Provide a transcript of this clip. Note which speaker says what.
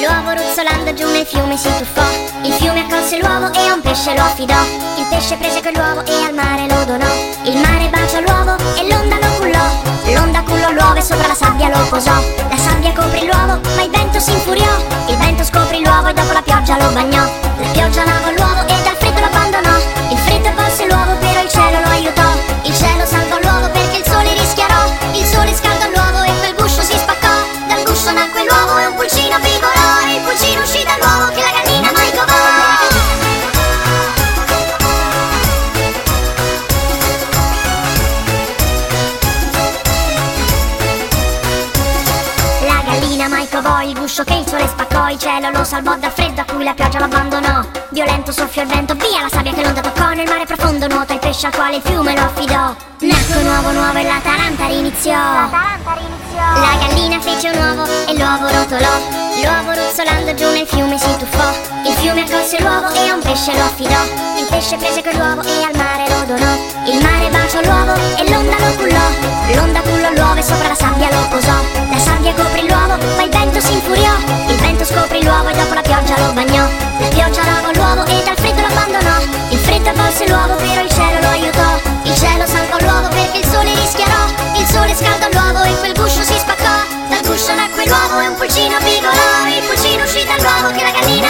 Speaker 1: L'uovo ruzzolando giù nel fiume si tuffò. Il fiume accolse l'uovo e a un pesce lo affidò. Il pesce prese quell'uovo e al mare lo donò. Il mare baciò l'uovo e l'onda lo cullò. L'onda cullò l'uovo e sopra la sabbia lo posò. La sabbia coprì l'uovo ma il vento si infuriò. Il vento scoprì l'uovo e dopo la pioggia lo bagnò. La pioggia lavò l'uovo covò il guscio che il sole spaccò Il cielo lo salvò dal freddo a cui la pioggia lo abbandonò. Violento soffio il vento, via la sabbia che l'onda toccò Nel mare profondo nuota il pesce al quale il fiume lo affidò. Nacque un uovo nuovo e la taranta riniziò. La gallina fece un uovo e l'uovo rotolò. L'uovo ruzzolando giù nel fiume si tuffò. Il fiume accolse l'uovo e a un pesce lo affidò. Il pesce prese quell'uovo e al mare lo donò. Il mare baciò l'uovo e l'onda pulcino pigolò Il pulcino uscì dall'uovo che la gallina